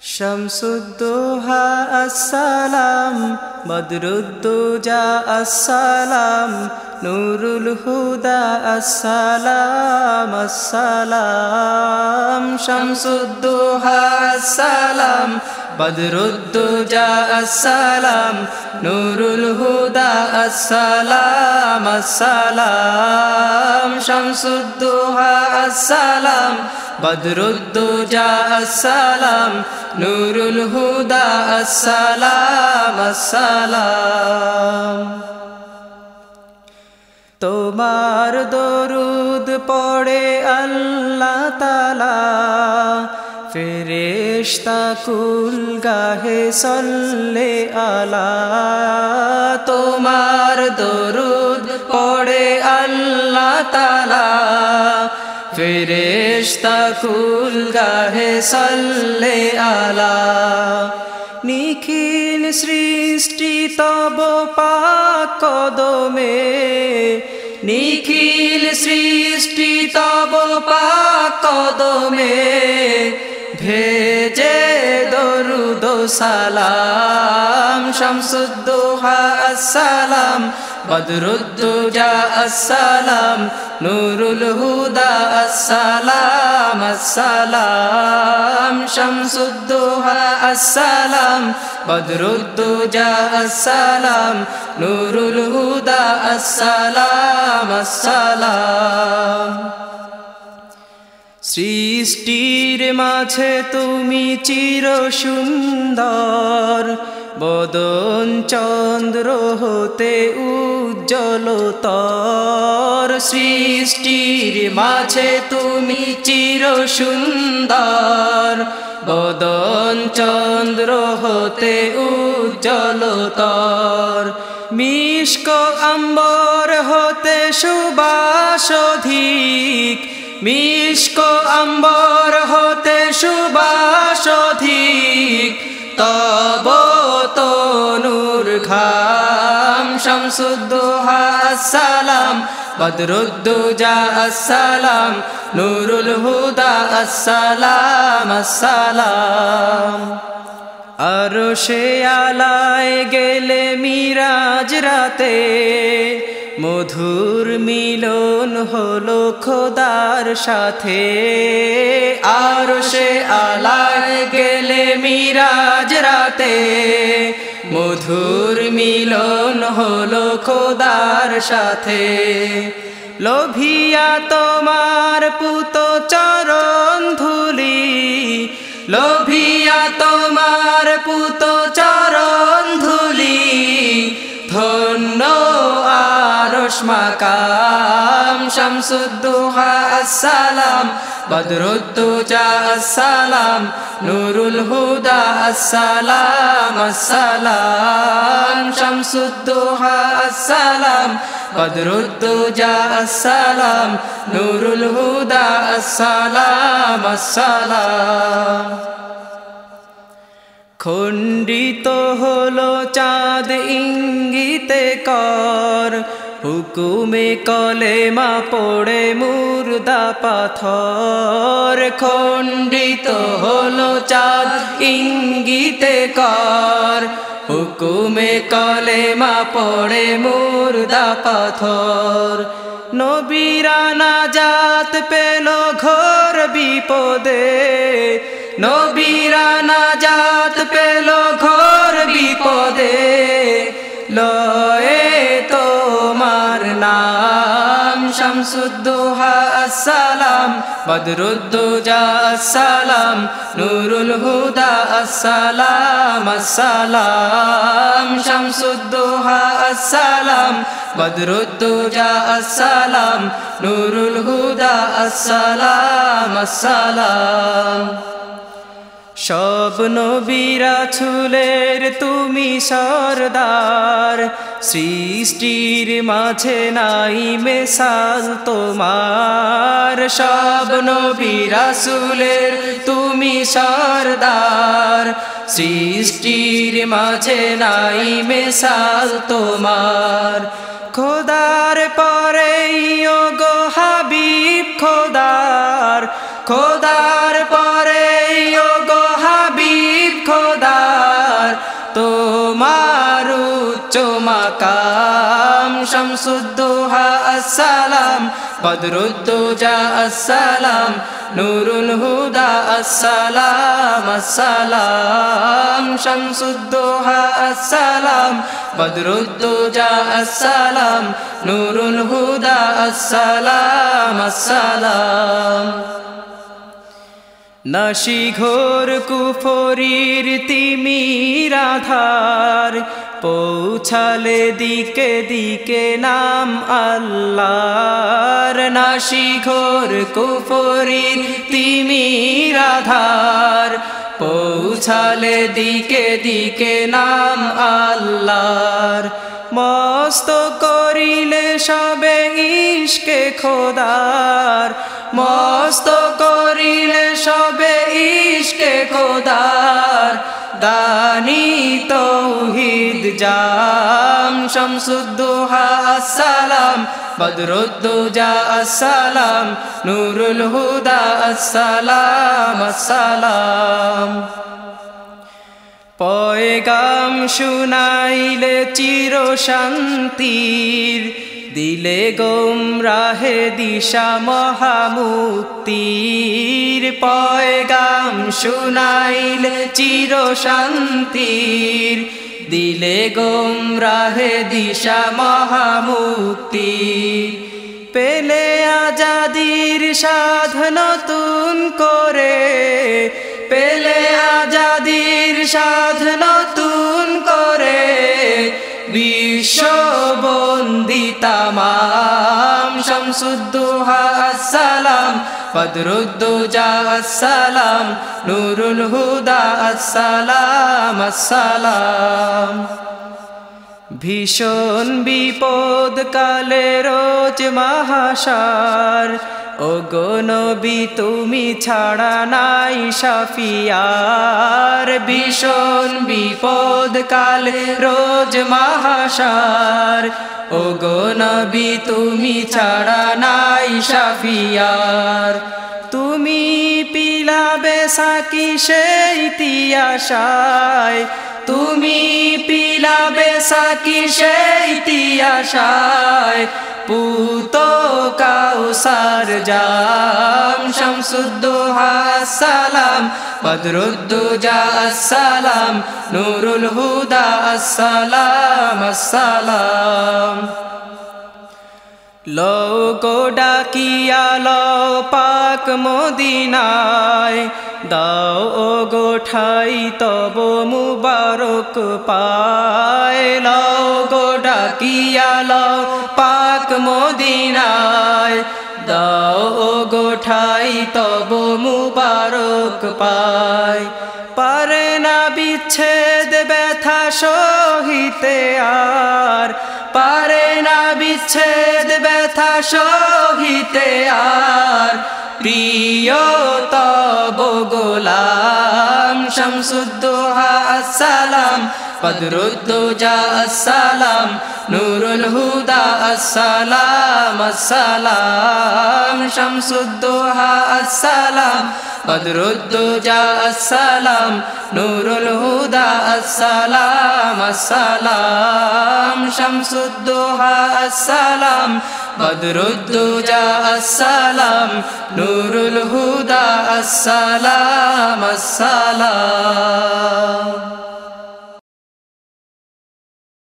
শামসুদ্দোহা আসসালাম। বদরুদ্দোজা আসসালাম। নুরুল হুদা আসসালাম আসসালাম। শামসুদ্দোহা আসসালাম। বদরুদ্দোজা আসসালাম, নুরুল হুদা আসসালাম আসসালাম, শামসুদ্দোহা আসসালাম, বদরুদ্দোজা আসসালাম, নুরুল হুদা আসসালাম আসসালাম। তোমার দরুদ পড়ে আল্লাহ তালা ফেরেশতা কুল গাহে সল্লে আলা, তোমার দরুদ পড়ে আল্লাহ তালা ফেরেশতা কুল গাহে সল্লে আলা, নিখিল সৃষ্টি তব পাক কদমে। নিখিল সৃষ্টি তব পাক কদমে। ভেজে দরুদ সালাম, শামসুদ্দোহা আসসালাম, বদরুদ্দুজা আসসালাম, নুরুল হুদা আসসালাম আসসালাম, শামসুদ্দোহা আসসালাম, বদরুদ্দুজা আসসালাম, নুরুল হুদা আসসালাম আসসালাম। সৃষ্টির মাঝে তুমি চির সুন্দর বদন চন্দ্র হতে উজ্জ্বল তর সৃষ্টির মাঝে তুমি চির সুন্দর বদন চন্দ্র হতে উজ্জ্বল তর মিষ্ক আম্বর হতে সুবাসধিক মিষ্ক আম্বর হতে সুবাসধিক তব তনুর ঘাম। শামসুদ্দোহা আসসালাম বদরুদ্দুজা আসসালাম নুরুল হুদা আসসালাম আসসালাম। আর সে আলায় গেলে মিরাজ রাতে মধুর মিলন হলো খোদার সাথে। আর সে আলায় গেলে মিরাজ রাতে। মধুর মিলন হলো খোদার সাথে। লোভিয়া তোমার পুত চরণ ধুলি। লোভিয়া তোমার পুত চরণ ধুলি। ধন্য আরশ মাকাম শামসুদ্দোহা আসসালাম বদরুদ্দুজা আসসালাম নুরুল হুদা আসসালাম আসসালাম শামসুদ্দোহা আসসালাম বদরুদ্দুজা আসসালাম নুরুল হুদা আসসালাম আসসালাম খণ্ডিত হলো চাঁদ ইঙ্গিতে কর হুকুমে কলেমা পড়ে মুর্দা পাথর। খণ্ডিত হলো চাঁদ, ইঙ্গিতে কর। হুকুমে কলেমা পড়ে মুর্দা পাথর। নবীরা নাজাত পেল ঘোর বিপদে। নবীরা শামসুদ্দোহা আসসালাম, বদরুদ্দোজা আসসালাম, নুরুল হুদা আসসালাম আসসালাম, শামসুদ্দোহা আসসালাম, বদরুদ্দোজা আসসালাম, নুরুল হুদা আসসালাম আসসালাম। সব নবীরা ছুলের তুমি সরদার, সৃষ্টির মাঝে নাই মেসাল তোমার। সব নবীরা সুলের তুমি সরদার, সৃষ্টির মাঝে নাই মেসাল তোমার। খোদার পরে শামসুদ্দোহা আসসালাম, বদরুদ্দোজা, আসসালাম, নুরুল হুদা, আসসালাম আসসালাম, শামসুদ্দোহা, আসসালাম, বদরুদ্দোজা, আসসালাম, নুরুল হুদা, আসসালাম আসসালাম। নাসি ঘোর কুফরির তিমির আধার পৌঁছালে দিকে দিকে নাম আল্লাহর নাসি ঘোর কুফরির তিমির আধার। পৌঁছালে দিকে দিকে নাম আল্লাহর। মস্ত করিলে সবে ইশকে খোদার। মস্ত করিলে সবে ইশকে খোদার, দানি তৌহিদ জাম, শামসুদ্দোহা আসসালাম, বদরুদ্দোজা আসসালাম, নুরুল হুদা আসসালাম আসসালাম। পয়গাম শুনাইলে চির শান্তির দিলে গোম রাহে দিশা মহামুক্তির পয়গাম শুনাইলে চির শান্তির দিলে গোম রাহে দিশা মহামুক্তির। পেলে আজাদির সাধ নতুন করে, পেলে আজাদির সাধ নতুন করে বিশ্ববন্দিতামাম শামসুদ্দোহা আসসালাম বদরুদ্দোজা আসসালাম নুরুল হুদা আসসালাম আসসালাম। ভীষণ বিপদ কালে রোজ মহাসার ও নবী, তুমি ছাড়া নাই সাফিয়ার ভীষণ বিপদ কালে, রোজ মহাসার ও নবী, তুমি ছাড়া নাই সাফিয়ার তুমি পিলাবে সাকি সেই তিয়াশায়। তুমি পিলাবে সাকি সেই তিয়াশায়, পুত কাউসার জাম শামসুদ্দোহা সালাম বদরুদ্দোজা আসসালাম, নুরুল হুদা আসসালাম আসসালাম। লোকো ডাকিয়া লো পাক মদিনায়। দাও ও গোঠাই তব মুবারক পায়। লও গো ডাকিয়া লও পাক মদিনায়। দাও ও গোঠাই তব মুবারক পায়। পারে না বিচ্ছেদ ব্যথা সহিতে আর। পারে না বিচ্ছেদ ব্যথা সহিতে আর। প্রিয় তব গোলাম শামসুদ্দোহা আসসালাম। বদরুদ্দোজা আসসালাম, নুরুল হুদা আসসালাম আসসালাম, শামসুদ্দোহা আসসালাম বদরুদ্দোজা আসসালাম, নুরুল হুদা আসসালাম আসসালাম, শামসুদ্দোহা আসসালাম বদরুদ্দোজা আসসালাম, নুরুল হুদা আসসালাম আসসালাম।